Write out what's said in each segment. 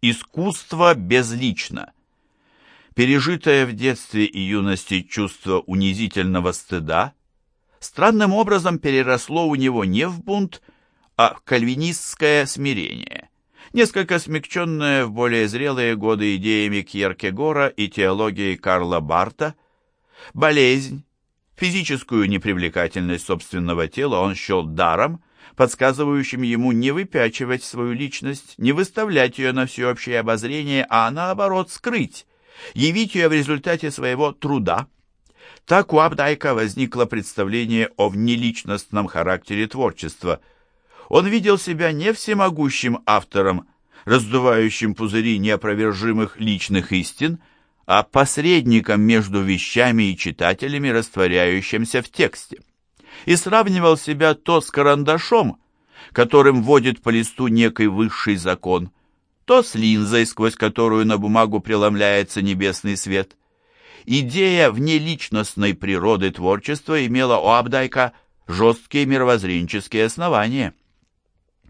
Искусство безлично. Пережитое в детстве и юности чувство унизительного стыда странным образом переросло у него не в бунт, а в кальвинистское смирение, несколько смягченное в более зрелые годы идеями Кьеркегора и теологией Карла Барта. Болезнь, физическую непривлекательность собственного тела он счел даром, подсказывающим ему не выпячивать свою личность, не выставлять ее на всеобщее обозрение, а наоборот скрыть, явить ее в результате своего труда. Так у Абдайка возникло представление о внеличностном характере творчества. Он видел себя не всемогущим автором, раздувающим пузыри неопровержимых личных истин, а посредником между вещами и читателями, растворяющимся в тексте и сравнивал себя то с карандашом, которым вводит по листу некий высший закон, то с линзой, сквозь которую на бумагу преломляется небесный свет. Идея внеличностной природы творчества имела у Абдайка жесткие мировоззренческие основания.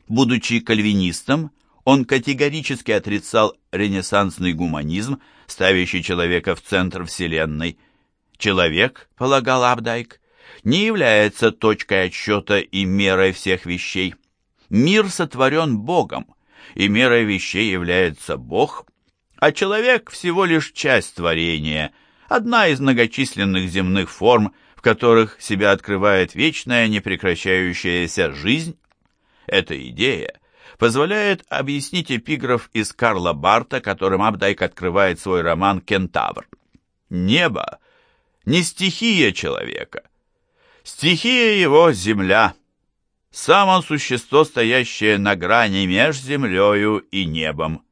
Будучи кальвинистом, он категорически отрицал ренессансный гуманизм, ставящий человека в центр Вселенной. Человек, полагал Абдайк, не является точкой отсчета и мерой всех вещей. Мир сотворен Богом, и мерой вещей является Бог, а человек всего лишь часть творения, одна из многочисленных земных форм, в которых себя открывает вечная непрекращающаяся жизнь. Эта идея позволяет объяснить эпиграф из Карла Барта, которым Абдайк открывает свой роман «Кентавр». Небо не стихия человека, Стихия его — земля. Сам он существо, стоящее на грани между землею и небом.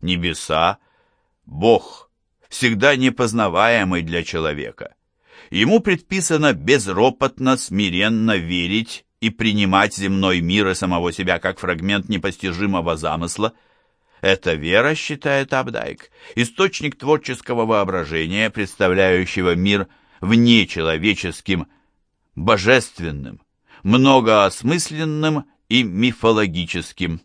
Небеса — Бог, всегда непознаваемый для человека. Ему предписано безропотно, смиренно верить и принимать земной мир и самого себя как фрагмент непостижимого замысла. Эта вера, считает Абдайк, источник творческого воображения, представляющего мир внечеловеческим, божественным, многоосмысленным и мифологическим.